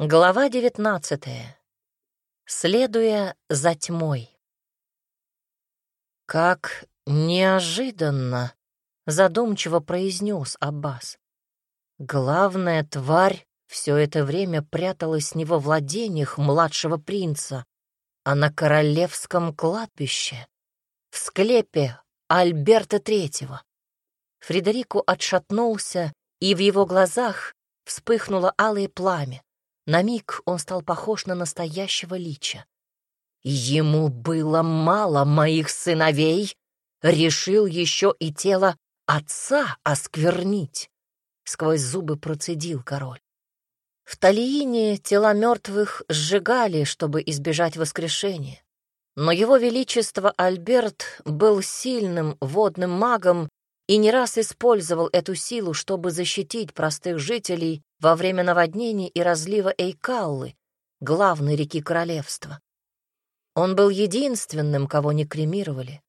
Глава девятнадцатая. Следуя за тьмой. «Как неожиданно!» — задумчиво произнес Аббас. «Главная тварь все это время пряталась не во владениях младшего принца, а на королевском кладбище, в склепе Альберта Третьего». Фредерико отшатнулся, и в его глазах вспыхнуло алое пламя. На миг он стал похож на настоящего лича. Ему было мало моих сыновей, решил еще и тело отца осквернить. Сквозь зубы процедил король. В Талиине тела мертвых сжигали, чтобы избежать воскрешения. Но его величество Альберт был сильным водным магом и не раз использовал эту силу, чтобы защитить простых жителей во время наводнений и разлива Эйкаллы, главной реки королевства. Он был единственным, кого не кремировали.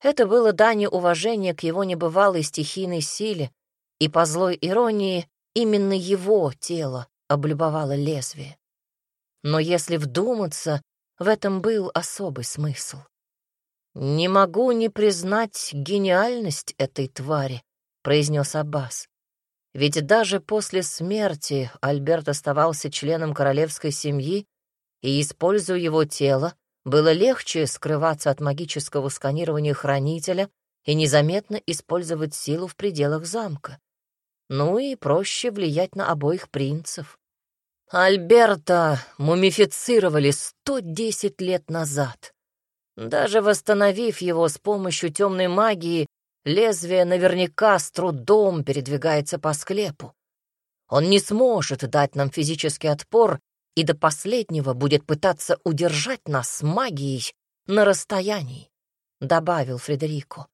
Это было дань уважения к его небывалой стихийной силе, и по злой иронии именно его тело облюбовало лезвие. Но если вдуматься, в этом был особый смысл. «Не могу не признать гениальность этой твари», — произнес Аббас. «Ведь даже после смерти Альберт оставался членом королевской семьи, и, используя его тело, было легче скрываться от магического сканирования хранителя и незаметно использовать силу в пределах замка. Ну и проще влиять на обоих принцев. Альберта мумифицировали 110 лет назад. Даже восстановив его с помощью темной магии, лезвие наверняка с трудом передвигается по склепу. Он не сможет дать нам физический отпор и до последнего будет пытаться удержать нас магией на расстоянии, — добавил Фредерико.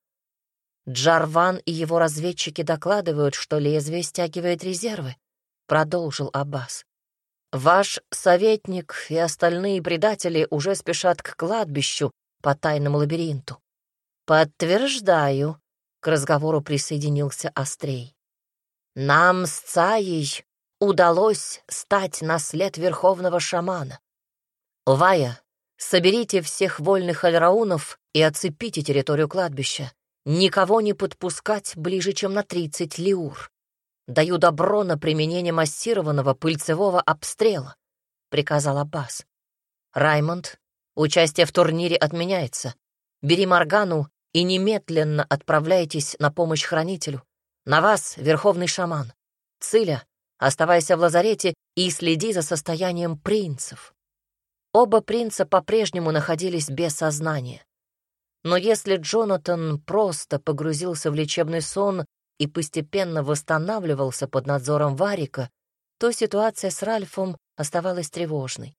Джарван и его разведчики докладывают, что лезвие стягивает резервы, — продолжил Аббас. Ваш советник и остальные предатели уже спешат к кладбищу, по тайному лабиринту. Подтверждаю, к разговору присоединился Острей. Нам с Цаей удалось стать на след верховного шамана. Вая, соберите всех вольных альраунов и оцепите территорию кладбища. Никого не подпускать ближе, чем на 30 лиур. Даю добро на применение массированного пыльцевого обстрела, — приказал Аббас. Раймонд, Участие в турнире отменяется. Бери Моргану и немедленно отправляйтесь на помощь хранителю. На вас, верховный шаман. Циля, оставайся в лазарете и следи за состоянием принцев. Оба принца по-прежнему находились без сознания. Но если Джонатан просто погрузился в лечебный сон и постепенно восстанавливался под надзором Варика, то ситуация с Ральфом оставалась тревожной.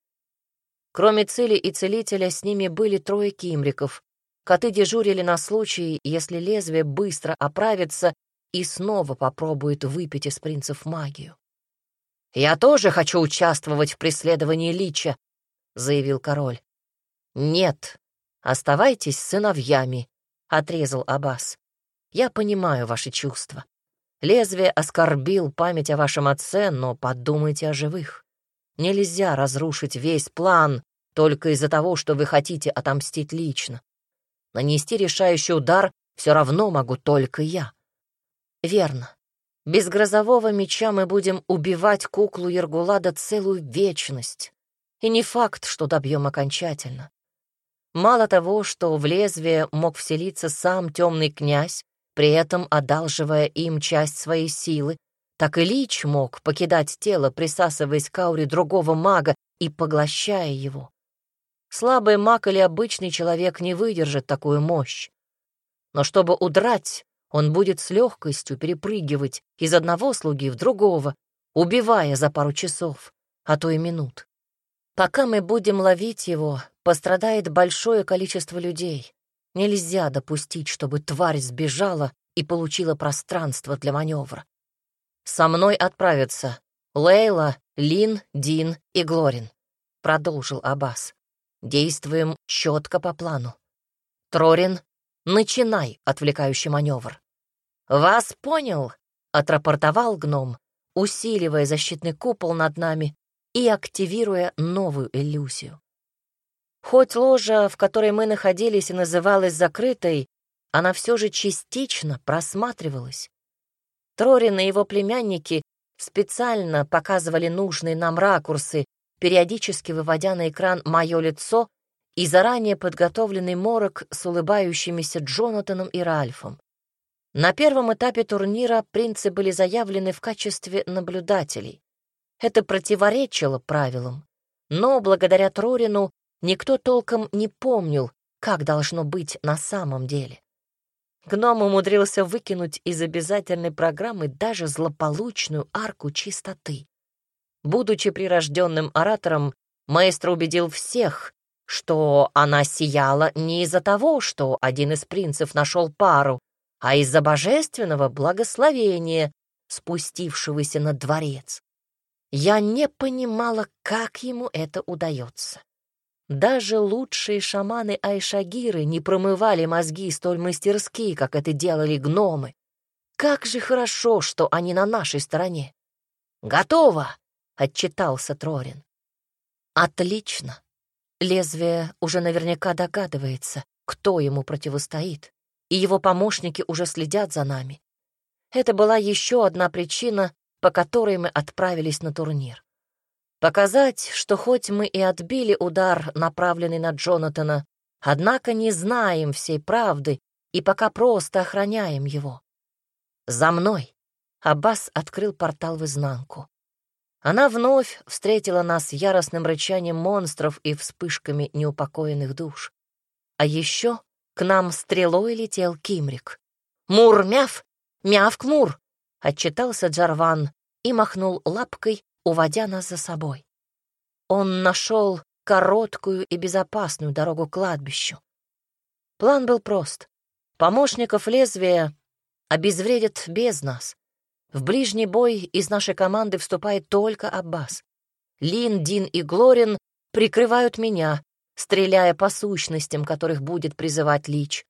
Кроме цели и целителя, с ними были трое кимриков. Коты дежурили на случай, если лезвие быстро оправится и снова попробует выпить из принцев магию. «Я тоже хочу участвовать в преследовании Лича», — заявил король. «Нет, оставайтесь сыновьями», — отрезал Аббас. «Я понимаю ваши чувства. Лезвие оскорбил память о вашем отце, но подумайте о живых. Нельзя разрушить весь план только из-за того, что вы хотите отомстить лично. Нанести решающий удар все равно могу только я. Верно. Без грозового меча мы будем убивать куклу Ергулада целую вечность. И не факт, что добьем окончательно. Мало того, что в лезвие мог вселиться сам темный князь, при этом одалживая им часть своей силы, так и Лич мог покидать тело, присасываясь к ауре другого мага и поглощая его. Слабый маг или обычный человек не выдержит такую мощь. Но чтобы удрать, он будет с легкостью перепрыгивать из одного слуги в другого, убивая за пару часов, а то и минут. Пока мы будем ловить его, пострадает большое количество людей. Нельзя допустить, чтобы тварь сбежала и получила пространство для маневра. «Со мной отправятся Лейла, Лин, Дин и Глорин», — продолжил Аббас. «Действуем четко по плану. Трорин, начинай отвлекающий маневр». «Вас понял», — отрапортовал гном, усиливая защитный купол над нами и активируя новую иллюзию. Хоть ложа, в которой мы находились и называлась закрытой, она все же частично просматривалась. Трорин и его племянники специально показывали нужные нам ракурсы, периодически выводя на экран мое лицо и заранее подготовленный морок с улыбающимися Джонатаном и Ральфом. На первом этапе турнира принцы были заявлены в качестве наблюдателей. Это противоречило правилам, но благодаря Трорину никто толком не помнил, как должно быть на самом деле. Гном умудрился выкинуть из обязательной программы даже злополучную арку чистоты. Будучи прирожденным оратором, маэстро убедил всех, что она сияла не из-за того, что один из принцев нашел пару, а из-за божественного благословения, спустившегося на дворец. Я не понимала, как ему это удается. Даже лучшие шаманы Айшагиры не промывали мозги столь мастерски, как это делали гномы. Как же хорошо, что они на нашей стороне. «Готово!» — отчитался Трорин. «Отлично!» Лезвие уже наверняка догадывается, кто ему противостоит, и его помощники уже следят за нами. Это была еще одна причина, по которой мы отправились на турнир. Показать, что хоть мы и отбили удар, направленный на Джонатана, однако не знаем всей правды и пока просто охраняем его. «За мной!» — Аббас открыл портал в изнанку. Она вновь встретила нас яростным рычанием монстров и вспышками неупокоенных душ. А еще к нам стрелой летел Кимрик. «Мур, мяв! Мявк, мур!» — отчитался Джарван и махнул лапкой, уводя нас за собой. Он нашел короткую и безопасную дорогу к кладбищу. План был прост. Помощников лезвия обезвредят без нас. В ближний бой из нашей команды вступает только Аббас. Лин, Дин и Глорин прикрывают меня, стреляя по сущностям, которых будет призывать Лич.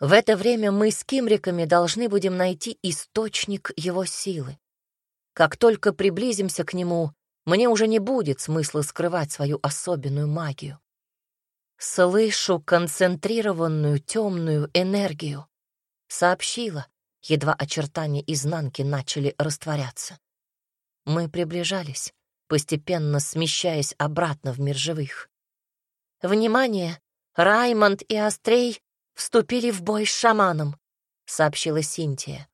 В это время мы с Кимриками должны будем найти источник его силы. Как только приблизимся к нему, мне уже не будет смысла скрывать свою особенную магию. Слышу концентрированную темную энергию. Сообщила, едва очертания изнанки начали растворяться. Мы приближались, постепенно смещаясь обратно в мир живых. «Внимание! Раймонд и Острей вступили в бой с шаманом», — сообщила Синтия.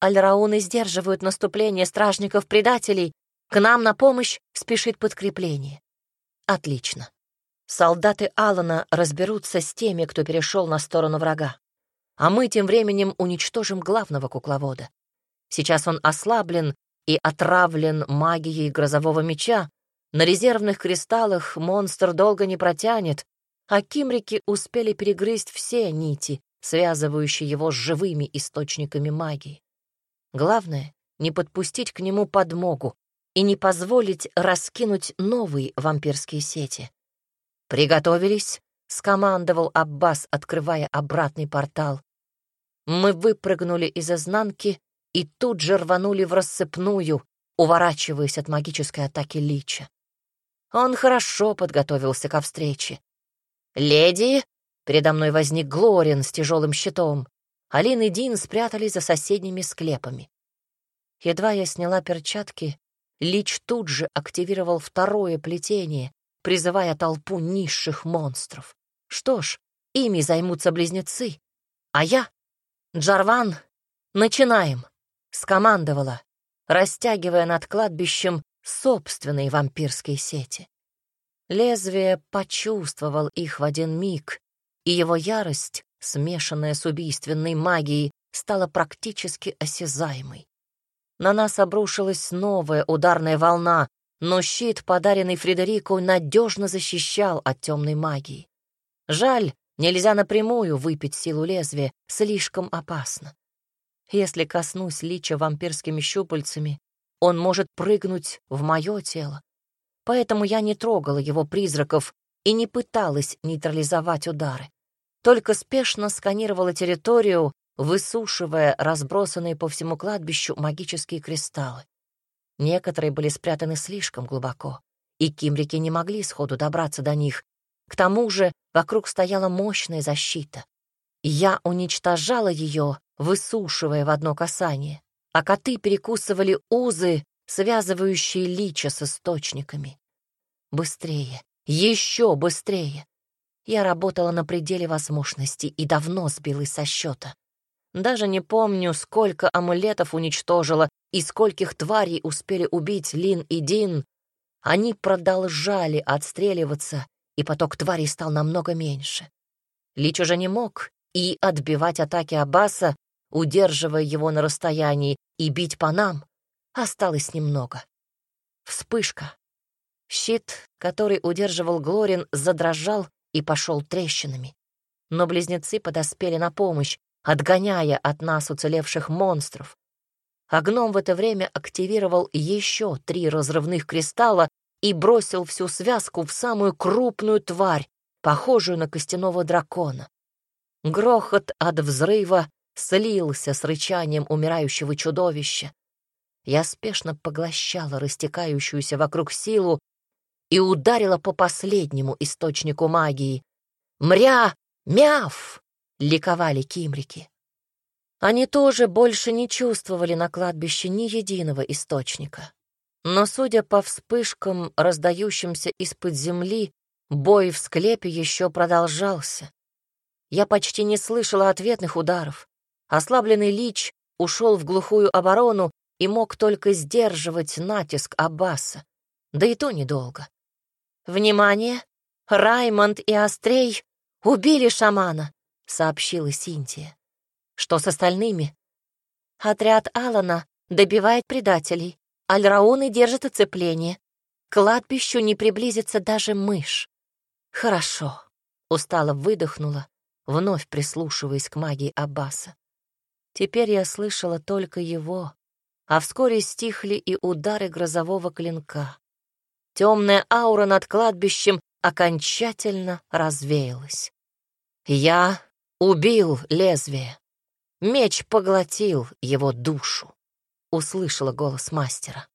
Альрауны сдерживают наступление стражников-предателей. К нам на помощь спешит подкрепление. Отлично. Солдаты Алана разберутся с теми, кто перешел на сторону врага. А мы тем временем уничтожим главного кукловода. Сейчас он ослаблен и отравлен магией грозового меча. На резервных кристаллах монстр долго не протянет, а кимрики успели перегрызть все нити, связывающие его с живыми источниками магии. Главное — не подпустить к нему подмогу и не позволить раскинуть новые вампирские сети. «Приготовились?» — скомандовал Аббас, открывая обратный портал. Мы выпрыгнули из изнанки и тут же рванули в рассыпную, уворачиваясь от магической атаки Лича. Он хорошо подготовился ко встрече. «Леди!» — передо мной возник Глорин с тяжелым щитом. Алин и Дин спрятались за соседними склепами. Едва я сняла перчатки, Лич тут же активировал второе плетение, призывая толпу низших монстров. Что ж, ими займутся близнецы. А я? Джарван, начинаем, скомандовала, растягивая над кладбищем собственные вампирские сети. Лезвие почувствовал их в один миг, и его ярость смешанная с убийственной магией, стала практически осязаемой. На нас обрушилась новая ударная волна, но щит, подаренный Фредерику, надежно защищал от темной магии. Жаль, нельзя напрямую выпить силу лезвия, слишком опасно. Если коснусь лича вампирскими щупальцами, он может прыгнуть в мое тело. Поэтому я не трогала его призраков и не пыталась нейтрализовать удары только спешно сканировала территорию, высушивая разбросанные по всему кладбищу магические кристаллы. Некоторые были спрятаны слишком глубоко, и кимрики не могли сходу добраться до них. К тому же вокруг стояла мощная защита. Я уничтожала ее, высушивая в одно касание, а коты перекусывали узы, связывающие лича с источниками. Быстрее, еще быстрее. Я работала на пределе возможностей и давно сбилась со счета. Даже не помню, сколько амулетов уничтожила и скольких тварей успели убить Лин и Дин. Они продолжали отстреливаться, и поток тварей стал намного меньше. Лич уже не мог и отбивать атаки Аббаса, удерживая его на расстоянии, и бить по нам, осталось немного. Вспышка. Щит, который удерживал Глорин, задрожал и пошел трещинами. Но близнецы подоспели на помощь, отгоняя от нас уцелевших монстров. А гном в это время активировал еще три разрывных кристалла и бросил всю связку в самую крупную тварь, похожую на костяного дракона. Грохот от взрыва слился с рычанием умирающего чудовища. Я спешно поглощала растекающуюся вокруг силу и ударила по последнему источнику магии. «Мря! Мяв!» — ликовали кимрики. Они тоже больше не чувствовали на кладбище ни единого источника. Но, судя по вспышкам, раздающимся из-под земли, бой в склепе еще продолжался. Я почти не слышала ответных ударов. Ослабленный лич ушел в глухую оборону и мог только сдерживать натиск Аббаса. Да и то недолго. «Внимание! Раймонд и Острей убили шамана!» — сообщила Синтия. «Что с остальными?» «Отряд Алана добивает предателей. Альрауны держат оцепление. К кладбищу не приблизится даже мышь. Хорошо. Устало выдохнула, вновь прислушиваясь к магии Аббаса. Теперь я слышала только его, а вскоре стихли и удары грозового клинка. Темная аура над кладбищем окончательно развеялась. Я убил лезвие. Меч поглотил его душу. Услышала голос мастера.